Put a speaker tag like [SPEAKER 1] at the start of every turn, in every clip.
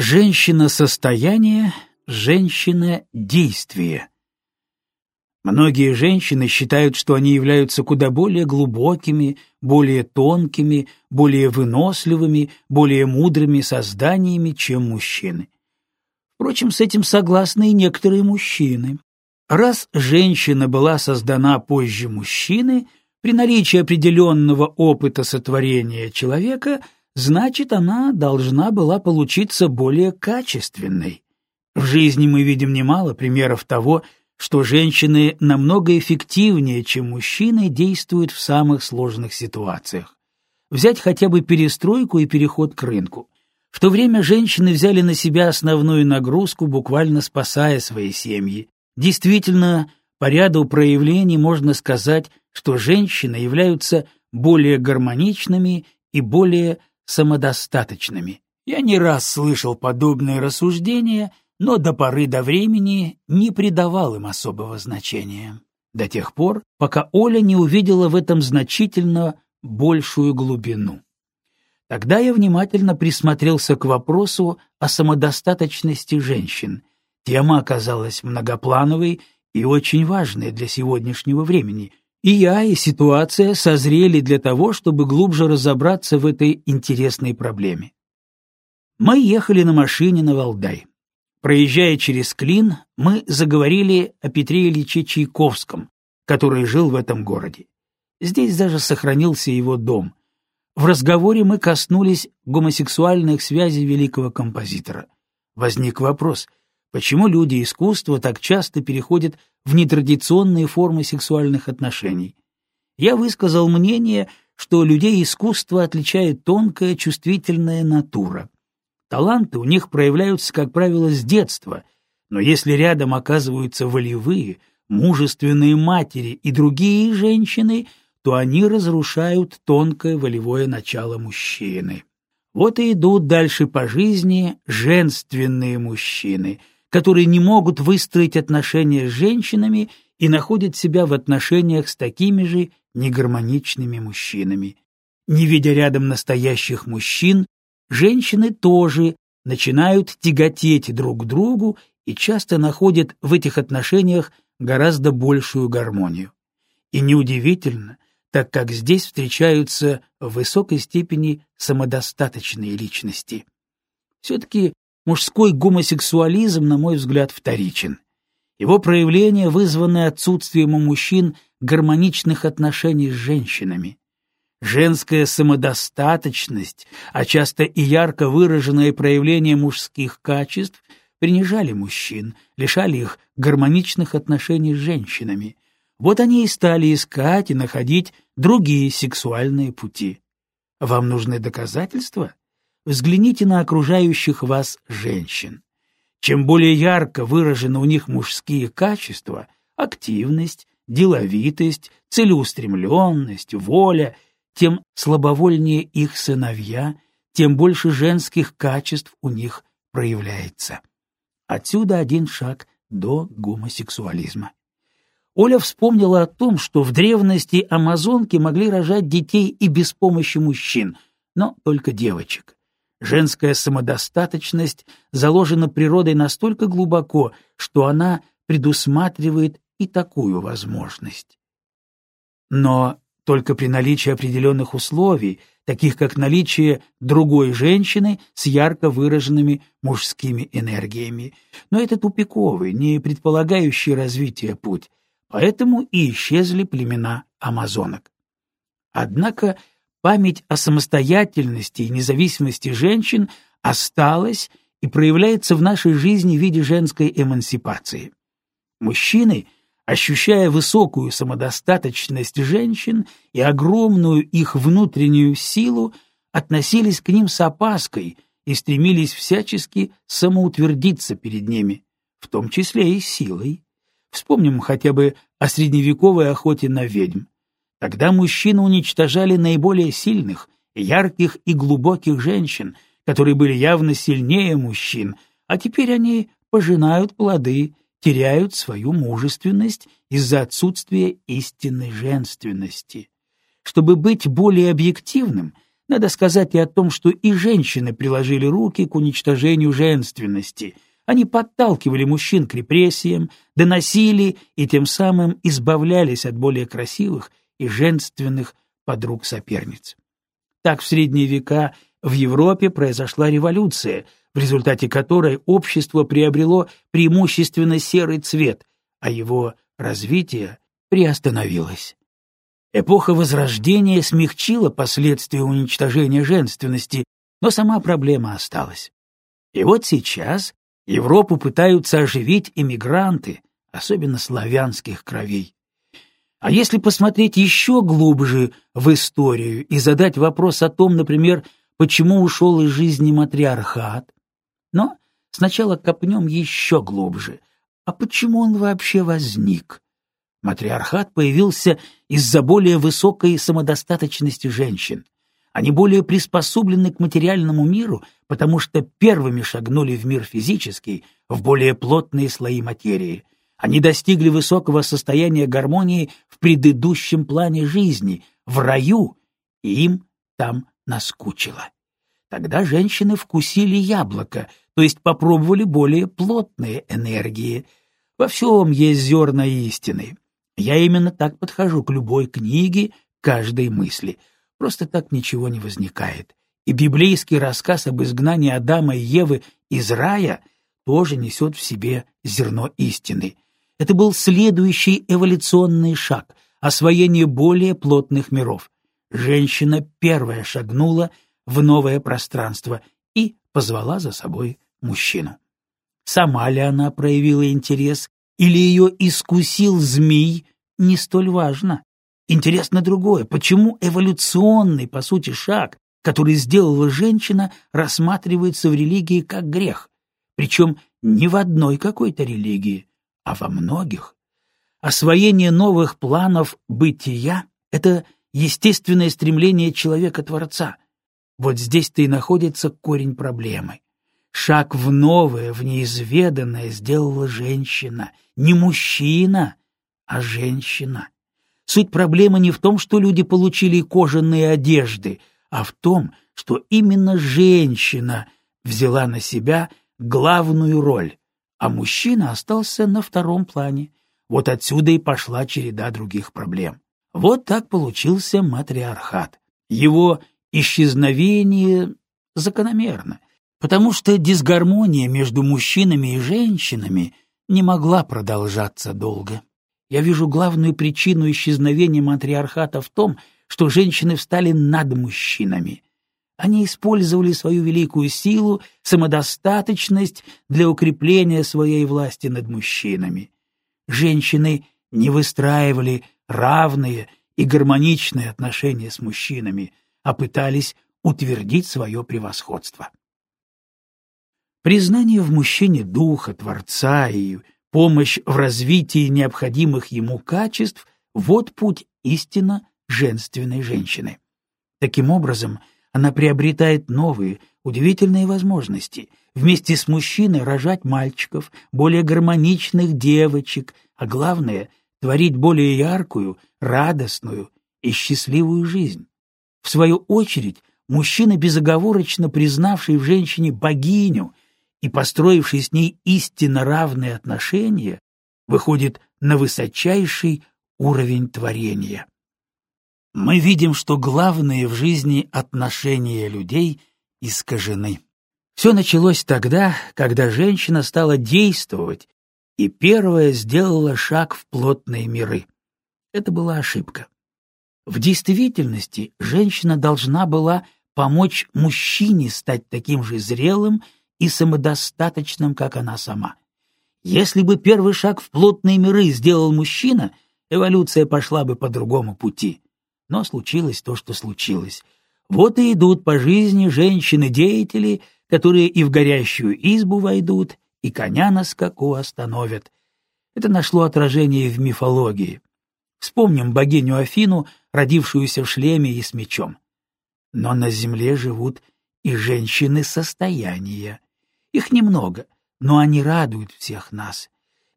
[SPEAKER 1] Женщина-состояние, женщина-действие. Многие женщины считают, что они являются куда более глубокими, более тонкими, более выносливыми, более мудрыми созданиями, чем мужчины. Впрочем, с этим согласны и некоторые мужчины. Раз женщина была создана позже мужчины, при наличии определенного опыта сотворения человека – значит, она должна была получиться более качественной. В жизни мы видим немало примеров того, что женщины намного эффективнее, чем мужчины, действуют в самых сложных ситуациях. Взять хотя бы перестройку и переход к рынку. В то время женщины взяли на себя основную нагрузку, буквально спасая свои семьи. Действительно, по ряду проявлений можно сказать, что женщины являются более гармоничными и более самодостаточными. Я не раз слышал подобные рассуждения, но до поры до времени не придавал им особого значения. До тех пор, пока Оля не увидела в этом значительно большую глубину. Тогда я внимательно присмотрелся к вопросу о самодостаточности женщин. Тема оказалась многоплановой и очень важной для сегодняшнего времени, и я, и ситуация созрели для того, чтобы глубже разобраться в этой интересной проблеме. Мы ехали на машине на Валдай. Проезжая через Клин, мы заговорили о Петре Ильиче Чайковском, который жил в этом городе. Здесь даже сохранился его дом. В разговоре мы коснулись гомосексуальных связей великого композитора. Возник вопрос, почему люди искусства так часто переходят в нетрадиционные формы сексуальных отношений. Я высказал мнение, что людей искусства отличает тонкая чувствительная натура. Таланты у них проявляются, как правило, с детства, но если рядом оказываются волевые, мужественные матери и другие женщины, то они разрушают тонкое волевое начало мужчины. Вот и идут дальше по жизни женственные мужчины — которые не могут выстроить отношения с женщинами и находят себя в отношениях с такими же негармоничными мужчинами. Не видя рядом настоящих мужчин, женщины тоже начинают тяготеть друг к другу и часто находят в этих отношениях гораздо большую гармонию. И неудивительно, так как здесь встречаются в высокой степени самодостаточные личности. Все-таки Мужской гомосексуализм, на мой взгляд, вторичен. Его проявление вызвано отсутствием у мужчин гармоничных отношений с женщинами. Женская самодостаточность, а часто и ярко выраженное проявление мужских качеств принижали мужчин, лишали их гармоничных отношений с женщинами. Вот они и стали искать и находить другие сексуальные пути. Вам нужны доказательства? Взгляните на окружающих вас женщин. Чем более ярко выражены у них мужские качества — активность, деловитость, целеустремленность, воля, тем слабовольнее их сыновья, тем больше женских качеств у них проявляется. Отсюда один шаг до гомосексуализма. Оля вспомнила о том, что в древности амазонки могли рожать детей и без помощи мужчин, но только девочек. Женская самодостаточность заложена природой настолько глубоко, что она предусматривает и такую возможность. Но только при наличии определенных условий, таких как наличие другой женщины с ярко выраженными мужскими энергиями. Но это тупиковый, не предполагающий развития путь, поэтому и исчезли племена амазонок. Однако память о самостоятельности и независимости женщин осталась и проявляется в нашей жизни в виде женской эмансипации. Мужчины, ощущая высокую самодостаточность женщин и огромную их внутреннюю силу, относились к ним с опаской и стремились всячески самоутвердиться перед ними, в том числе и силой. Вспомним хотя бы о средневековой охоте на ведьм. Тогда мужчины уничтожали наиболее сильных, ярких и глубоких женщин, которые были явно сильнее мужчин, а теперь они пожинают плоды, теряют свою мужественность из-за отсутствия истинной женственности. Чтобы быть более объективным, Надо сказать и о том, что и женщины приложили руки к уничтожению женственности. Они подталкивали мужчин к репрессиям, доносили и тем самым избавлялись от более красивых и женственных подруг-соперниц. Так в средние века в Европе произошла революция, в результате которой общество приобрело преимущественно серый цвет, а его развитие приостановилось. Эпоха Возрождения смягчила последствия уничтожения женственности, но сама проблема осталась. И вот сейчас Европу пытаются оживить иммигранты, особенно славянских кровей. А если посмотреть еще глубже в историю и задать вопрос о том, например, почему ушел из жизни матриархат, но сначала копнем еще глубже. А почему он вообще возник? Матриархат появился из-за более высокой самодостаточности женщин. Они более приспособлены к материальному миру, потому что первыми шагнули в мир физический, в более плотные слои материи. Они достигли высокого состояния гармонии в предыдущем плане жизни, в раю, и им там наскучило. Тогда женщины вкусили яблоко, то есть попробовали более плотные энергии. Во всем есть зерна истины. Я именно так подхожу к любой книге, каждой мысли. Просто так ничего не возникает. И библейский рассказ об изгнании Адама и Евы из рая тоже несет в себе зерно истины. Это был следующий эволюционный шаг — освоение более плотных миров. Женщина первая шагнула в новое пространство и позвала за собой мужчину. Сама ли она проявила интерес или ее искусил змей, не столь важно. Интересно другое, почему эволюционный, по сути, шаг, который сделала женщина, рассматривается в религии как грех, причем не в одной какой-то религии, а во многих. Освоение новых планов бытия — это естественное стремление человека-творца. Вот здесь-то и находится корень проблемы. Шаг в новое, в неизведанное сделала женщина, не мужчина, а женщина. Суть проблемы не в том, что люди получили кожаные одежды, а в том, что именно женщина взяла на себя главную роль, а мужчина остался на втором плане. Вот отсюда и пошла череда других проблем. Вот так получился матриархат. Его исчезновение закономерно, потому что дисгармония между мужчинами и женщинами не могла продолжаться долго. Я вижу главную причину исчезновения матриархата в том, что женщины встали над мужчинами. Они использовали свою великую силу, самодостаточность для укрепления своей власти над мужчинами. Женщины не выстраивали равные и гармоничные отношения с мужчинами, а пытались утвердить свое превосходство. Признание в мужчине духа, Творца и помощь в развитии необходимых ему качеств — вот путь истинно женственной женщины. Таким образом, она приобретает новые, удивительные возможности вместе с мужчиной рожать мальчиков, более гармоничных девочек, а главное — творить более яркую, радостную и счастливую жизнь. В свою очередь, мужчина, безоговорочно признавший в женщине богиню — и построивший с ней истинно равные отношения, выходит на высочайший уровень творения. Мы видим, что главные в жизни отношения людей искажены. Все началось тогда, когда женщина стала действовать и первая сделала шаг в плотные миры. Это была ошибка. В действительности женщина должна была помочь мужчине стать таким же зрелым и самодостаточным, как она сама. Если бы первый шаг в плотные миры сделал мужчина, эволюция пошла бы по другому пути. Но случилось то, что случилось. Вот и идут по жизни женщины-деятели, которые и в горящую избу войдут, и коня на скаку остановят. Это нашло отражение в мифологии. Вспомним богиню Афину, родившуюся в шлеме и с мечом. Но на земле живут и женщины состояния. Их немного, но они радуют всех нас.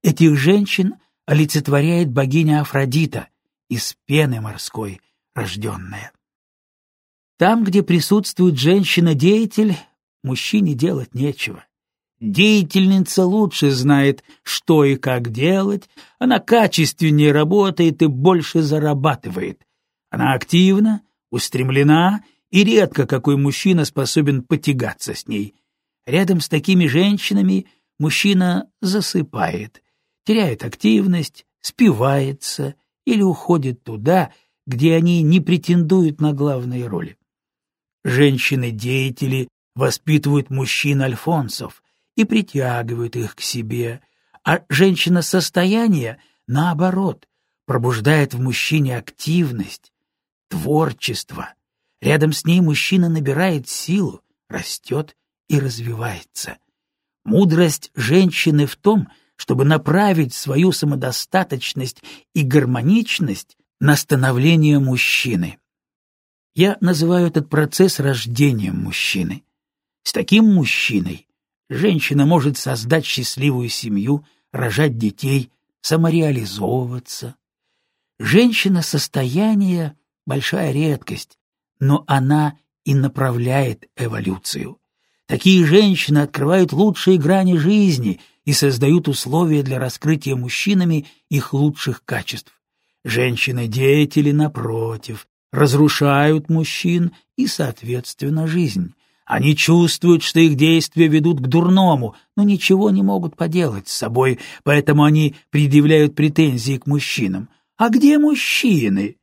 [SPEAKER 1] Этих женщин олицетворяет богиня Афродита, из пены морской рожденная. Там, где присутствует женщина-деятель, мужчине делать нечего. Деятельница лучше знает, что и как делать, она качественнее работает и больше зарабатывает. Она активна, устремлена, и редко какой мужчина способен потягаться с ней. Рядом с такими женщинами мужчина засыпает, теряет активность, спивается или уходит туда, где они не претендуют на главные роли. Женщины-деятели воспитывают мужчин-альфонсов, и притягивают их к себе, а женщина состояния, наоборот, пробуждает в мужчине активность, творчество. Рядом с ней мужчина набирает силу, растет и развивается. Мудрость женщины в том, чтобы направить свою самодостаточность и гармоничность на становление мужчины. Я называю этот процесс рождением мужчины. С таким мужчиной Женщина может создать счастливую семью, рожать детей, самореализовываться. Женщина состояние — большая редкость, но она и направляет эволюцию. Такие женщины открывают лучшие грани жизни и создают условия для раскрытия мужчинами их лучших качеств. Женщины-деятели, напротив, разрушают мужчин и, соответственно, жизнь. Они чувствуют, что их действия ведут к дурному, но ничего не могут поделать с собой, поэтому они предъявляют претензии к мужчинам. А где мужчины?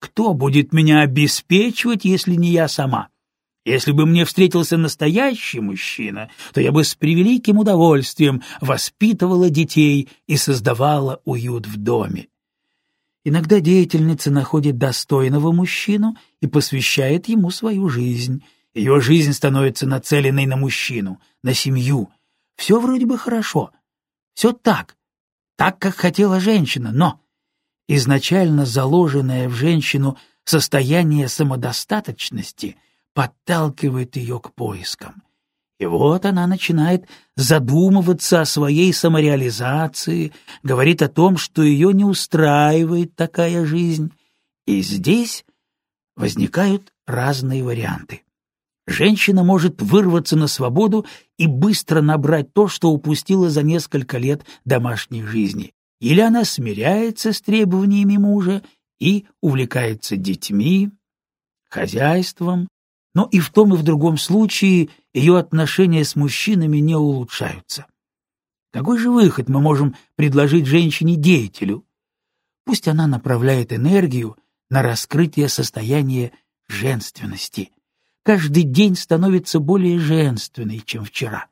[SPEAKER 1] Кто будет меня обеспечивать, если не я сама? Если бы мне встретился настоящий мужчина, то я бы с превеликим удовольствием воспитывала детей и создавала уют в доме. Иногда деятельница находит достойного мужчину и посвящает ему свою жизнь — ее жизнь становится нацеленной на мужчину, на семью. Все вроде бы хорошо. Все так. Так, как хотела женщина, но изначально заложенное в женщину состояние самодостаточности подталкивает ее к поискам. И вот она начинает задумываться о своей самореализации, говорит о том, что ее не устраивает такая жизнь. И здесь возникают разные варианты. Женщина может вырваться на свободу и быстро набрать то, что упустила за несколько лет домашней жизни. Или она смиряется с требованиями мужа и увлекается детьми, хозяйством, но и в том и в другом случае ее отношения с мужчинами не улучшаются. Какой же выход мы можем предложить женщине-деятелю? Пусть она направляет энергию на раскрытие состояния женственности — каждый день становится более женственной, чем вчера.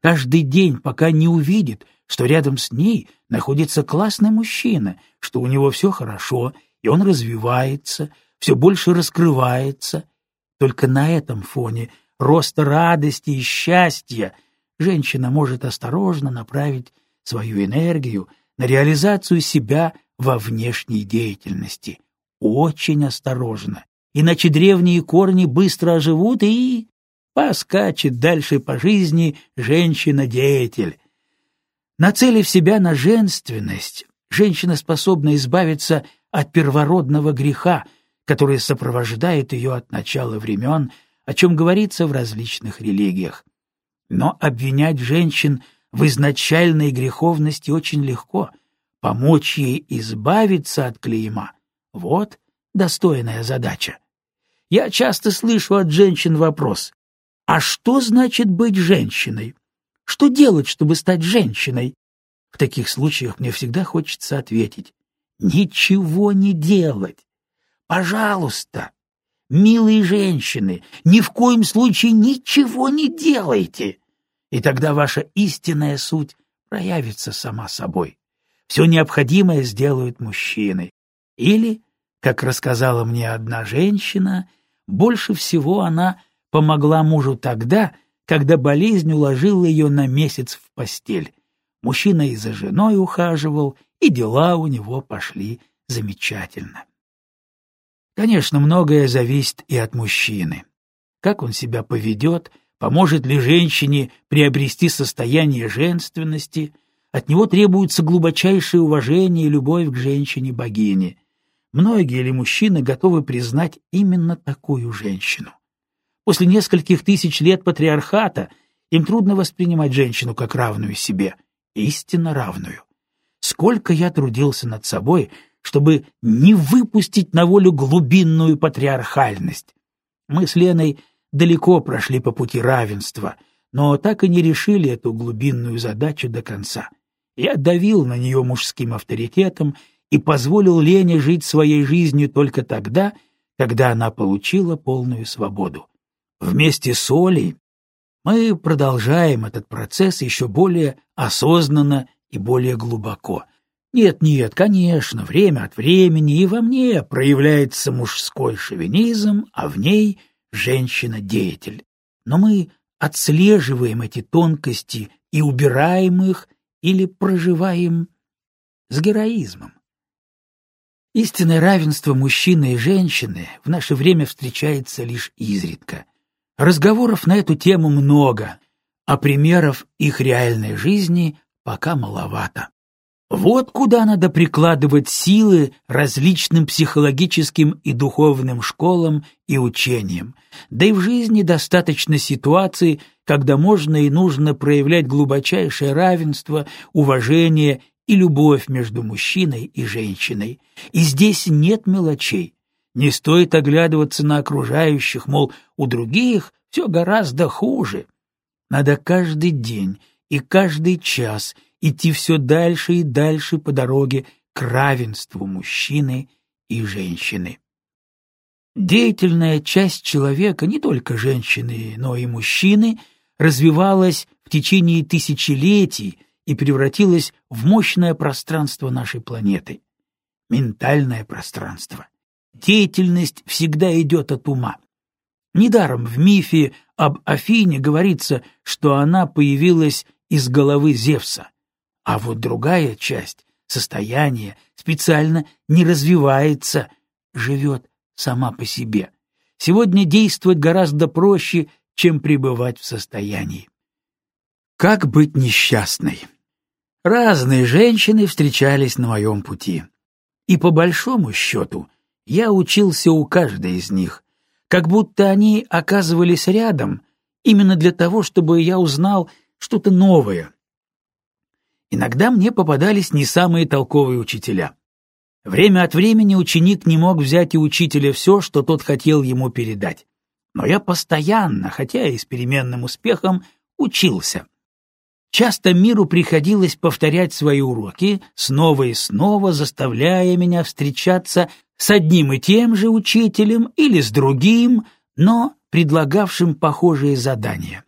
[SPEAKER 1] Каждый день, пока не увидит, что рядом с ней находится классный мужчина, что у него все хорошо, и он развивается, все больше раскрывается. Только на этом фоне роста радости и счастья женщина может осторожно направить свою энергию на реализацию себя во внешней деятельности. Очень осторожно, иначе древние корни быстро оживут и... Поскачет дальше по жизни женщина-деятель. Нацелив себя на женственность, женщина способна избавиться от первородного греха, который сопровождает ее от начала времен, о чем говорится в различных религиях. Но обвинять женщин в изначальной греховности очень легко, помочь ей избавиться от клейма — вот достойная задача. Я часто слышу от женщин вопрос «А что значит быть женщиной? Что делать, чтобы стать женщиной?» В таких случаях мне всегда хочется ответить «Ничего не делать! Пожалуйста, милые женщины, ни в коем случае ничего не делайте!» И тогда ваша истинная суть проявится сама собой. Все необходимое сделают мужчины. Или, как рассказала мне одна женщина, больше всего она помогла мужу тогда, когда болезнь уложила ее на месяц в постель. Мужчина и за женой ухаживал, и дела у него пошли замечательно. Конечно, многое зависит и от мужчины. Как он себя поведет, поможет ли женщине приобрести состояние женственности, от него требуется глубочайшее уважение и любовь к женщине-богине. Многие ли мужчины готовы признать именно такую женщину? После нескольких тысяч лет патриархата им трудно воспринимать женщину как равную себе, истинно равную. Сколько я трудился над собой, чтобы не выпустить на волю глубинную патриархальность. Мы с Леной далеко прошли по пути равенства, но так и не решили эту глубинную задачу до конца. Я давил на нее мужским авторитетом и позволил Лене жить своей жизнью только тогда, когда она получила полную свободу. Вместе с Олей мы продолжаем этот процесс еще более осознанно и более глубоко. Нет-нет, конечно, время от времени и во мне проявляется мужской шовинизм, а в ней женщина-деятель. Но мы отслеживаем эти тонкости и убираем их или проживаем с героизмом. Истинное равенство мужчины и женщины в наше время встречается лишь изредка. Разговоров на эту тему много, а примеров их реальной жизни пока маловато. Вот куда надо прикладывать силы различным психологическим и духовным школам и учениям. Да и в жизни достаточно ситуаций, когда можно и нужно проявлять глубочайшее равенство, уважение и любовь между мужчиной и женщиной. И здесь нет мелочей. Не стоит оглядываться на окружающих, мол, у других все гораздо хуже. Надо каждый день и каждый час идти все дальше и дальше по дороге к равенству мужчины и женщины. Деятельная часть человека, не только женщины, но и мужчины, развивалась в течение тысячелетий и превратилась в мощное пространство нашей планеты. Ментальное пространство. Деятельность всегда идет от ума. Недаром в мифе об Афине говорится, что она появилась из головы Зевса, а вот другая часть, состояние, специально не развивается, живет сама по себе. Сегодня действовать гораздо проще, чем пребывать в состоянии. Как быть несчастной? Разные женщины встречались на моем пути. И по большому счету я учился у каждой из них, как будто они оказывались рядом именно для того, чтобы я узнал что-то новое. Иногда мне попадались не самые толковые учителя. Время от времени ученик не мог взять у учителя все, что тот хотел ему передать. Но я постоянно, хотя и с переменным успехом, учился. Часто миру приходилось повторять свои уроки, снова и снова заставляя меня встречаться с одним и тем же учителем или с другим, но предлагавшим похожие задания.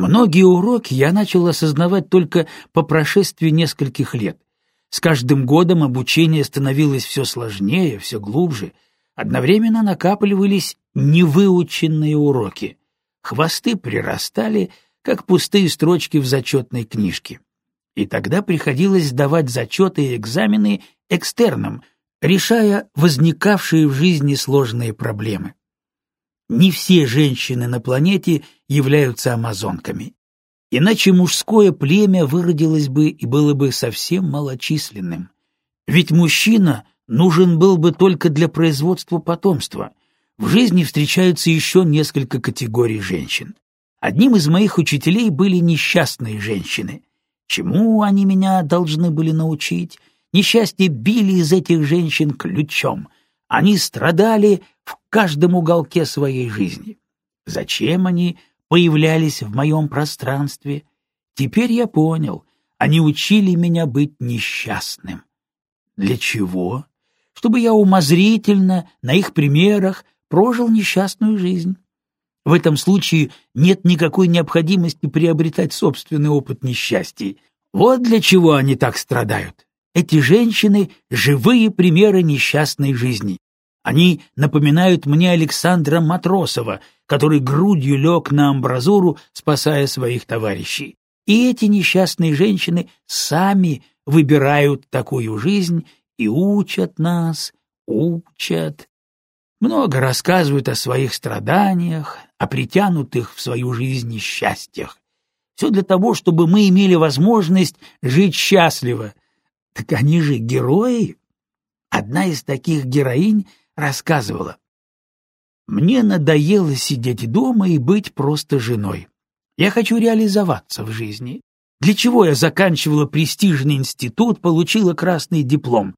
[SPEAKER 1] Многие уроки я начал осознавать только по прошествии нескольких лет. С каждым годом обучение становилось все сложнее, все глубже. Одновременно накапливались невыученные уроки. Хвосты прирастали, как пустые строчки в зачетной книжке. И тогда приходилось сдавать зачеты и экзамены экстерном, решая возникавшие в жизни сложные проблемы. Не все женщины на планете являются амазонками. Иначе мужское племя выродилось бы и было бы совсем малочисленным. Ведь мужчина нужен был бы только для производства потомства. В жизни встречаются еще несколько категорий женщин. Одним из моих учителей были несчастные женщины. Чему они меня должны были научить? Несчастье били из этих женщин ключом. Они страдали каждом уголке своей жизни. Зачем они появлялись в моем пространстве? Теперь я понял, они учили меня быть несчастным. Для чего? Чтобы я умозрительно, на их примерах, прожил несчастную жизнь. В этом случае нет никакой необходимости приобретать собственный опыт несчастья. Вот для чего они так страдают. Эти женщины — живые примеры несчастной жизни. Они напоминают мне Александра Матросова, который грудью лег на амбразуру, спасая своих товарищей. И эти несчастные женщины сами выбирают такую жизнь и учат нас, учат, много рассказывают о своих страданиях, о притянутых в свою жизнь счастьях. Все для того, чтобы мы имели возможность жить счастливо. Так они же герои. Одна из таких героинь рассказывала. «Мне надоело сидеть дома и быть просто женой. Я хочу реализоваться в жизни. Для чего я заканчивала престижный институт, получила красный диплом?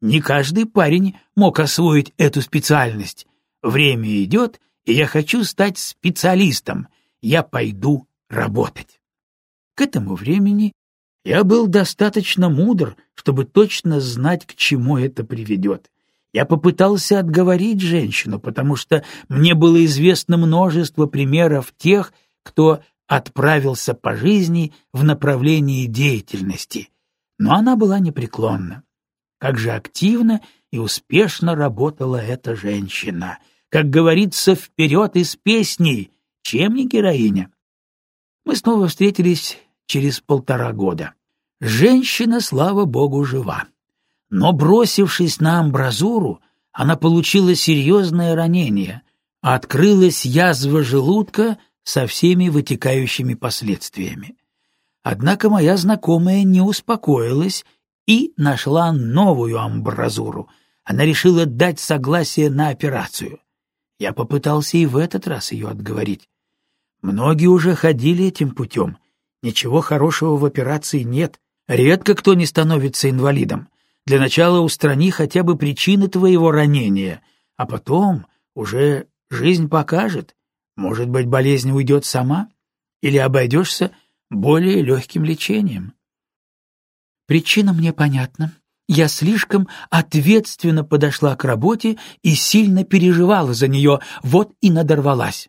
[SPEAKER 1] Не каждый парень мог освоить эту специальность. Время идет, и я хочу стать специалистом. Я пойду работать. К этому времени я был достаточно мудр, чтобы точно знать, к чему это приведет. Я попытался отговорить женщину, потому что мне было известно множество примеров тех, кто отправился по жизни в направлении деятельности, но она была непреклонна. Как же активно и успешно работала эта женщина. Как говорится, вперед из песней, чем не героиня. Мы снова встретились через полтора года. Женщина, слава богу, жива. Но, бросившись на амбразуру, она получила серьезное ранение, а открылась язва желудка со всеми вытекающими последствиями. Однако моя знакомая не успокоилась и нашла новую амбразуру. Она решила дать согласие на операцию. Я попытался и в этот раз ее отговорить. Многие уже ходили этим путем. Ничего хорошего в операции нет. Редко кто не становится инвалидом. Для начала устрани хотя бы причины твоего ранения, а потом уже жизнь покажет, может быть, болезнь уйдет сама? Или обойдешься более легким лечением? Причина мне понятна. Я слишком ответственно подошла к работе и сильно переживала за нее, вот и надорвалась.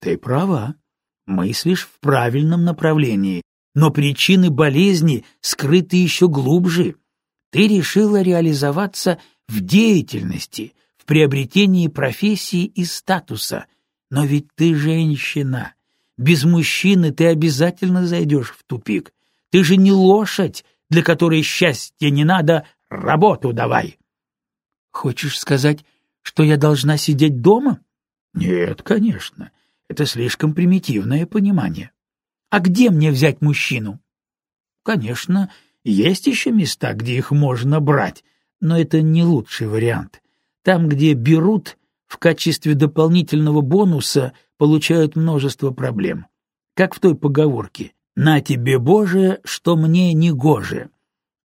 [SPEAKER 1] Ты права, мыслишь в правильном направлении, но причины болезни скрыты еще глубже. Ты решила реализоваться в деятельности, в приобретении профессии и статуса — но ведь ты женщина. Без мужчины ты обязательно зайдешь в тупик. Ты же не лошадь, для которой счастья не надо, работу давай. Хочешь сказать, что я должна сидеть дома? Нет, конечно. Это слишком примитивное понимание. А где мне взять мужчину? Конечно, есть еще места, где их можно брать, но это не лучший вариант. Там, где берут, в качестве дополнительного бонуса получают множество проблем. Как в той поговорке «На тебе, Боже, что мне не гоже».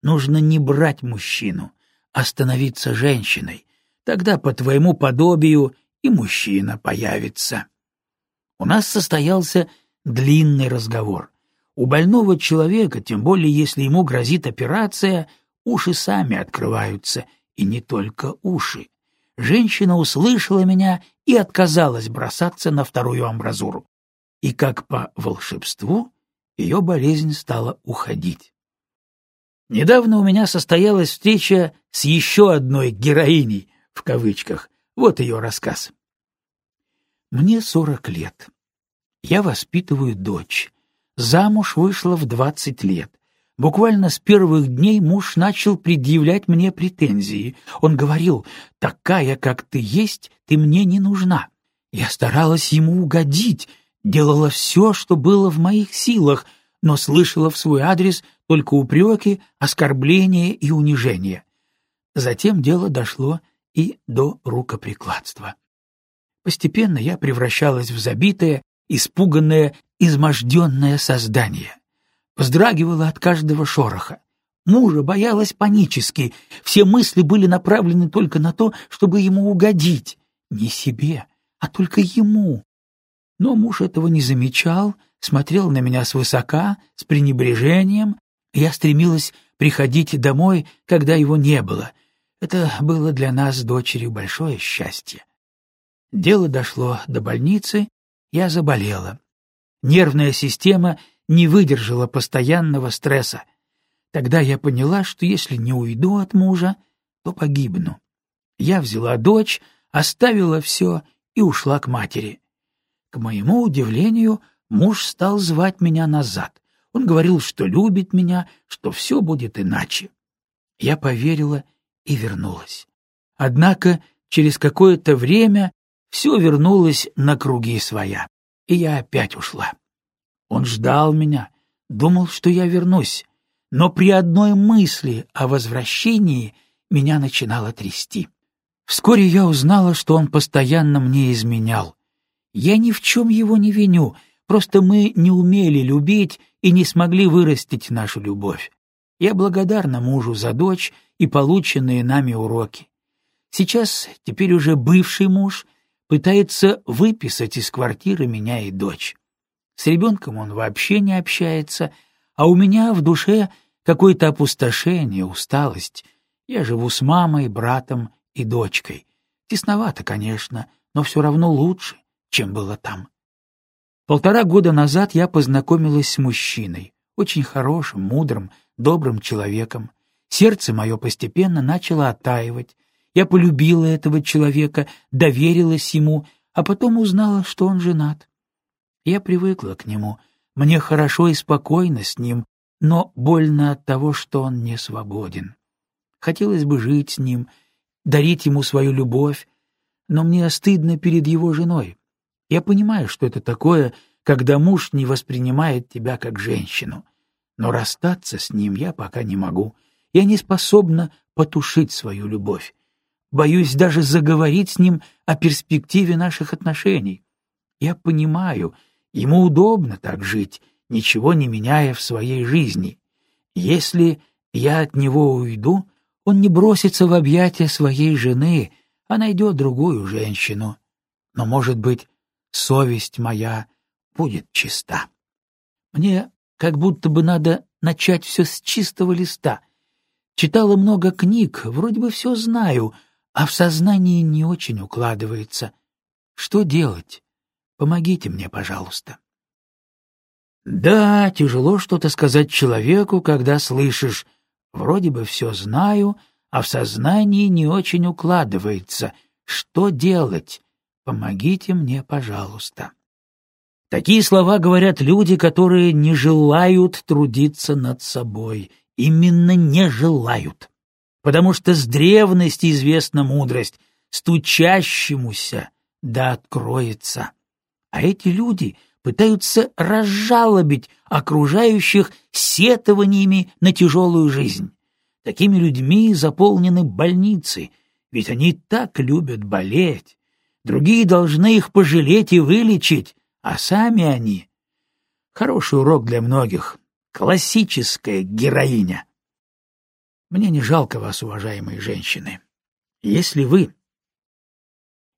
[SPEAKER 1] Нужно не брать мужчину, а становиться женщиной. Тогда по твоему подобию и мужчина появится. У нас состоялся длинный разговор. У больного человека, тем более если ему грозит операция, уши сами открываются, и не только уши женщина услышала меня и отказалась бросаться на вторую амбразуру. И как по волшебству ее болезнь стала уходить. Недавно у меня состоялась встреча с еще одной «героиней», в кавычках. Вот ее рассказ. Мне сорок лет. Я воспитываю дочь. Замуж вышла в двадцать лет. Буквально с первых дней муж начал предъявлять мне претензии. Он говорил, «Такая, как ты есть, ты мне не нужна». Я старалась ему угодить, делала все, что было в моих силах, но слышала в свой адрес только упреки, оскорбления и унижения. Затем дело дошло и до рукоприкладства. Постепенно я превращалась в забитое, испуганное, изможденное создание вздрагивала от каждого шороха. Мужа боялась панически, все мысли были направлены только на то, чтобы ему угодить. Не себе, а только ему. Но муж этого не замечал, смотрел на меня свысока, с пренебрежением. Я стремилась приходить домой, когда его не было. Это было для нас с дочерью большое счастье. Дело дошло до больницы, я заболела. Нервная система не выдержала постоянного стресса. Тогда я поняла, что если не уйду от мужа, то погибну. Я взяла дочь, оставила все и ушла к матери. К моему удивлению, муж стал звать меня назад. Он говорил, что любит меня, что все будет иначе. Я поверила и вернулась. Однако через какое-то время все вернулось на круги своя, и я опять ушла. Он ждал меня, думал, что я вернусь, но при одной мысли о возвращении меня начинало трясти. Вскоре я узнала, что он постоянно мне изменял. Я ни в чем его не виню, просто мы не умели любить и не смогли вырастить нашу любовь. Я благодарна мужу за дочь и полученные нами уроки. Сейчас, теперь уже бывший муж, пытается выписать из квартиры меня и дочь. С ребенком он вообще не общается, а у меня в душе какое-то опустошение, усталость. Я живу с мамой, братом и дочкой. Тесновато, конечно, но все равно лучше, чем было там. Полтора года назад я познакомилась с мужчиной, очень хорошим, мудрым, добрым человеком. Сердце мое постепенно начало оттаивать. Я полюбила этого человека, доверилась ему, а потом узнала, что он женат. Я привыкла к нему, мне хорошо и спокойно с ним, но больно от того, что он не свободен. Хотелось бы жить с ним, дарить ему свою любовь, но мне стыдно перед его женой. Я понимаю, что это такое, когда муж не воспринимает тебя как женщину. Но расстаться с ним я пока не могу. Я не способна потушить свою любовь. Боюсь даже заговорить с ним о перспективе наших отношений. Я понимаю, ему удобно так жить, ничего не меняя в своей жизни. Если я от него уйду, он не бросится в объятия своей жены, а найдет другую женщину. Но, может быть, совесть моя будет чиста. Мне как будто бы надо начать все с чистого листа. Читала много книг, вроде бы все знаю, а в сознании не очень укладывается. Что делать? Помогите мне, пожалуйста. Да, тяжело что-то сказать человеку, когда слышишь «вроде бы все знаю», а в сознании не очень укладывается. Что делать? Помогите мне, пожалуйста. Такие слова говорят люди, которые не желают трудиться над собой. Именно не желают. Потому что с древности известна мудрость «стучащемуся да откроется». А эти люди пытаются разжалобить окружающих сетованиями на тяжелую жизнь. Такими людьми заполнены больницы, ведь они так любят болеть. Другие должны их пожалеть и вылечить, а сами они... Хороший урок для многих. Классическая героиня. Мне не жалко вас, уважаемые женщины. Если вы,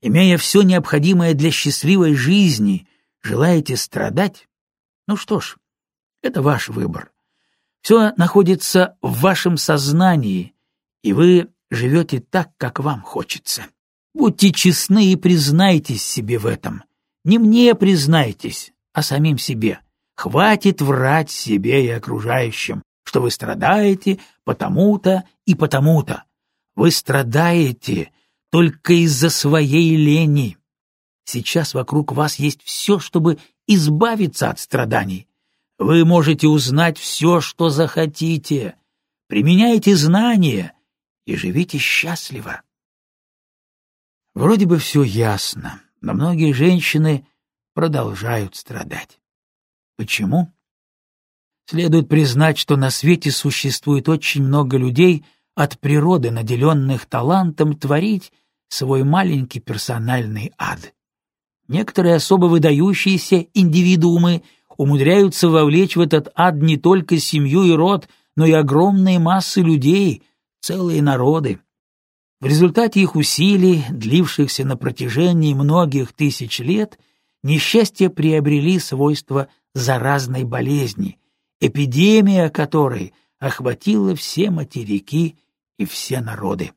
[SPEAKER 1] имея все необходимое для счастливой жизни, желаете страдать, ну что ж, это ваш выбор. Все находится в вашем сознании, и вы живете так, как вам хочется. Будьте честны и признайтесь себе в этом. Не мне признайтесь, а самим себе. Хватит врать себе и окружающим, что вы страдаете потому-то и потому-то. Вы страдаете только из-за своей лени. Сейчас вокруг вас есть все, чтобы избавиться от страданий. Вы можете узнать все, что захотите. Применяйте знания и живите счастливо. Вроде бы все ясно, но многие женщины продолжают страдать. Почему? Следует признать, что на свете существует очень много людей от природы, наделенных талантом творить свой маленький персональный ад. Некоторые особо выдающиеся индивидуумы умудряются вовлечь в этот ад не только семью и род, но и огромные массы людей, целые народы. В результате их усилий, длившихся на протяжении многих тысяч лет, несчастья приобрели свойства заразной болезни, эпидемия которой охватила все материки и все народы.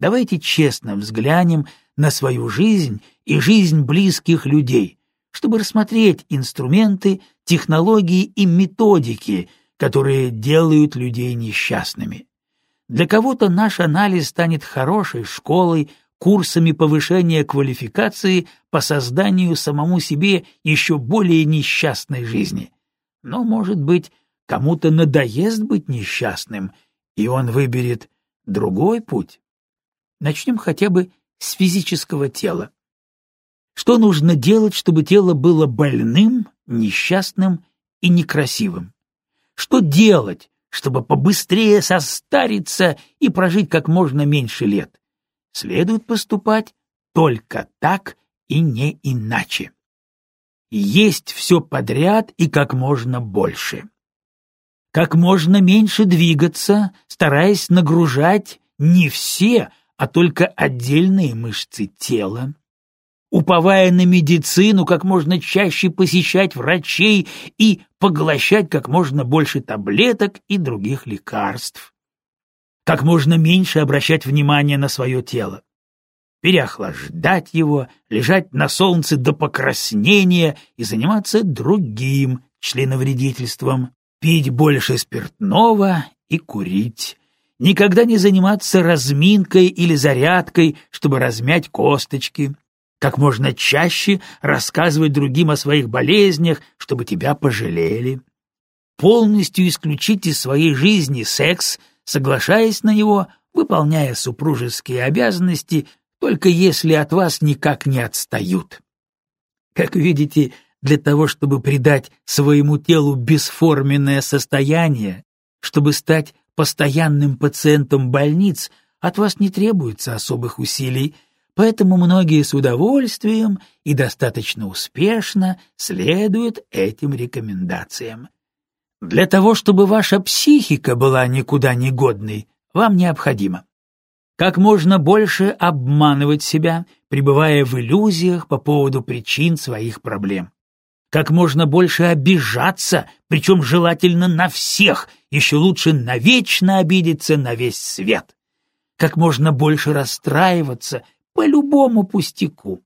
[SPEAKER 1] Давайте честно взглянем на свою жизнь и жизнь близких людей, чтобы рассмотреть инструменты, технологии и методики, которые делают людей несчастными. Для кого-то наш анализ станет хорошей школой, курсами повышения квалификации по созданию самому себе еще более несчастной жизни. Но, может быть, кому-то надоест быть несчастным, и он выберет другой путь. Начнем хотя бы с физического тела. Что нужно делать, чтобы тело было больным, несчастным и некрасивым? Что делать, чтобы побыстрее состариться и прожить как можно меньше лет. Следует поступать только так и не иначе. Есть все подряд и как можно больше. Как можно меньше двигаться, стараясь нагружать не все, а только отдельные мышцы тела уповая на медицину, как можно чаще посещать врачей и поглощать как можно больше таблеток и других лекарств. Как можно меньше обращать внимание на свое тело. Переохлаждать его, лежать на солнце до покраснения и заниматься другим членовредительством, пить больше спиртного и курить. Никогда не заниматься разминкой или зарядкой, чтобы размять косточки, как можно чаще рассказывать другим о своих болезнях, чтобы тебя пожалели. Полностью исключить из своей жизни секс, соглашаясь на него, выполняя супружеские обязанности, только если от вас никак не отстают. Как видите, для того, чтобы придать своему телу бесформенное состояние, чтобы стать постоянным пациентом больниц, от вас не требуется особых усилий — поэтому многие с удовольствием и достаточно успешно следуют этим рекомендациям. Для того, чтобы ваша психика была никуда не годной, вам необходимо как можно больше обманывать себя, пребывая в иллюзиях по поводу причин своих проблем. Как можно больше обижаться, причем желательно на всех, еще лучше навечно обидеться на весь свет. Как можно больше расстраиваться, по любому пустяку.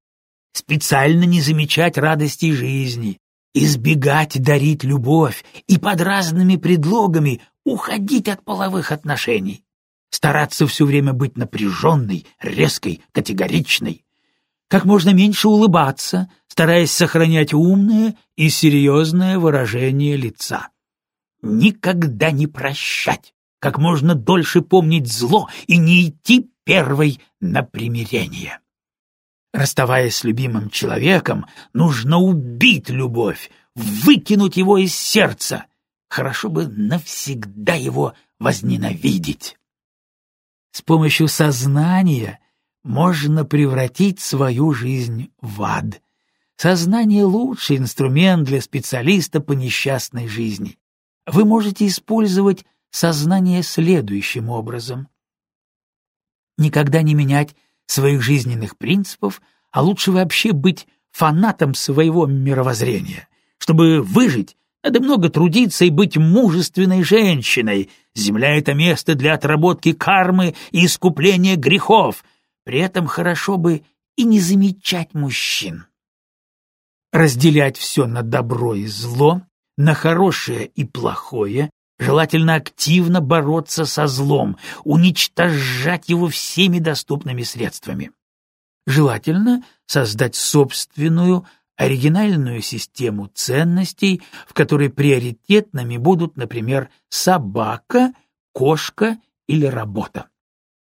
[SPEAKER 1] Специально не замечать радости жизни, избегать дарить любовь и под разными предлогами уходить от половых отношений. Стараться все время быть напряженной, резкой, категоричной. Как можно меньше улыбаться, стараясь сохранять умное и серьезное выражение лица. Никогда не прощать, как можно дольше помнить зло и не идти первой на примирение. Расставаясь с любимым человеком, нужно убить любовь, выкинуть его из сердца. Хорошо бы навсегда его возненавидеть. С помощью сознания можно превратить свою жизнь в ад. Сознание — лучший инструмент для специалиста по несчастной жизни. Вы можете использовать сознание следующим образом никогда не менять своих жизненных принципов, а лучше вообще быть фанатом своего мировоззрения. Чтобы выжить, надо много трудиться и быть мужественной женщиной. Земля — это место для отработки кармы и искупления грехов. При этом хорошо бы и не замечать мужчин. Разделять все на добро и зло, на хорошее и плохое, Желательно активно бороться со злом, уничтожать его всеми доступными средствами. Желательно создать собственную оригинальную систему ценностей, в которой приоритетными будут, например, собака, кошка или работа.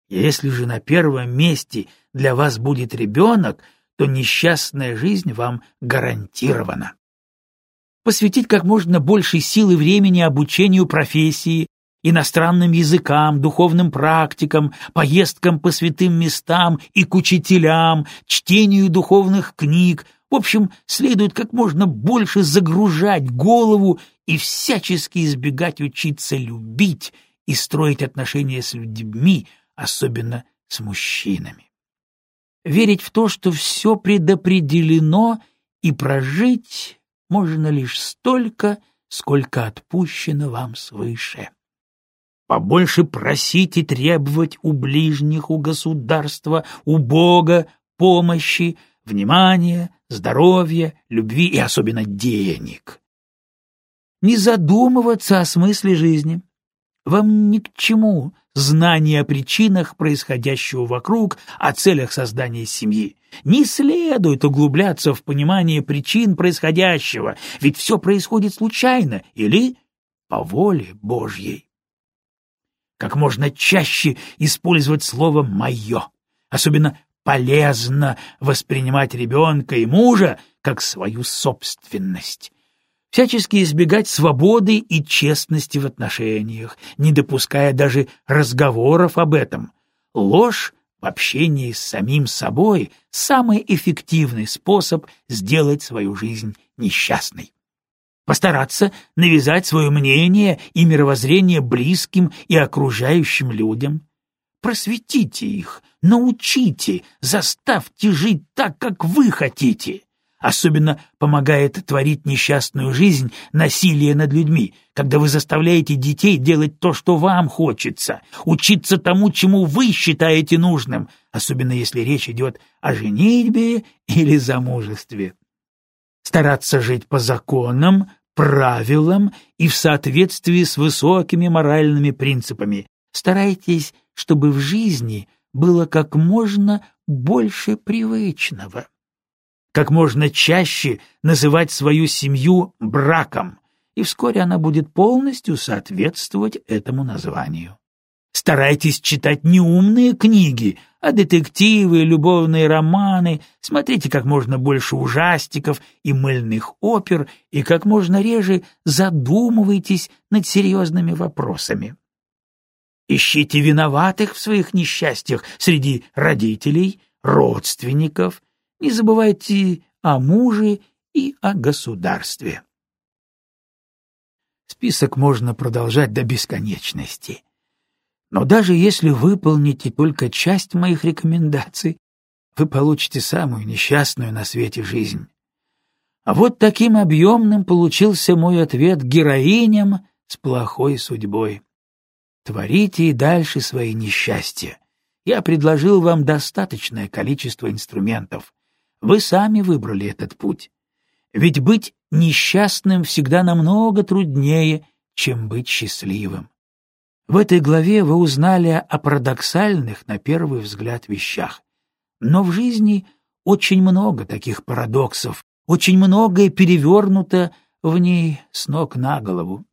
[SPEAKER 1] Если же на первом месте для вас будет ребенок, то несчастная жизнь вам гарантирована посвятить как можно больше сил и времени обучению профессии, иностранным языкам, духовным практикам, поездкам по святым местам и к учителям, чтению духовных книг. В общем, следует как можно больше загружать голову и всячески избегать учиться любить и строить отношения с людьми, особенно с мужчинами. Верить в то, что все предопределено, и прожить можно лишь столько, сколько отпущено вам свыше. Побольше просить и требовать у ближних, у государства, у Бога помощи, внимания, здоровья, любви и особенно денег. Не задумываться о смысле жизни. Вам ни к чему знание о причинах происходящего вокруг, о целях создания семьи. Не следует углубляться в понимание причин происходящего, ведь все происходит случайно или по воле Божьей. Как можно чаще использовать слово «моё», особенно полезно воспринимать ребенка и мужа как свою собственность. всячески избегать свободы и честности в отношениях, не допуская даже разговоров об этом. Ложь в общении с самим собой — самый эффективный способ сделать свою жизнь несчастной. Постараться навязать свое мнение и мировоззрение близким и окружающим людям. Просветите их, научите, заставьте жить так, как вы хотите. Особенно помогает творить несчастную жизнь насилие над людьми, когда вы заставляете детей делать то, что вам хочется, учиться тому, чему вы считаете нужным, особенно если речь идет о женитьбе или замужестве. Стараться жить по законам, правилам и в соответствии с высокими моральными принципами. Старайтесь, чтобы в жизни было как можно больше привычного как можно чаще называть свою семью браком, и вскоре она будет полностью соответствовать этому названию. Старайтесь читать неумные книги, а детективы, любовные романы, смотрите как можно больше ужастиков и мыльных опер и как можно реже задумывайтесь над серьезными вопросами. Ищите виноватых в своих несчастьях среди родителей, родственников, не забывайте о муже и о государстве. Список можно продолжать до бесконечности. Но даже если выполните только часть моих рекомендаций, вы получите самую несчастную на свете жизнь. А вот таким объемным получился мой ответ героиням с плохой судьбой. Творите и дальше свои несчастья. Я предложил вам достаточное количество инструментов. Вы сами выбрали этот путь. Ведь быть несчастным всегда намного труднее, чем быть счастливым. В этой главе вы узнали о парадоксальных, на первый взгляд, вещах. Но в жизни очень много таких парадоксов, очень многое перевернуто в ней с ног на голову.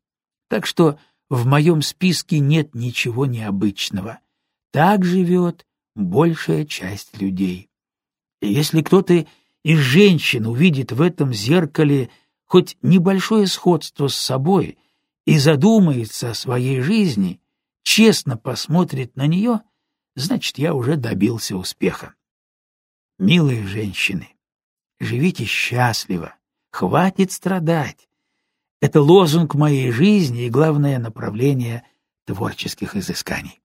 [SPEAKER 1] Так что в моем списке нет ничего необычного. Так живет большая часть людей. И если кто-то из женщин увидит в этом зеркале хоть небольшое сходство с собой и задумается о своей жизни, честно посмотрит на нее, значит, я уже добился успеха. Милые женщины, живите счастливо, хватит страдать. Это лозунг моей жизни и главное направление творческих изысканий.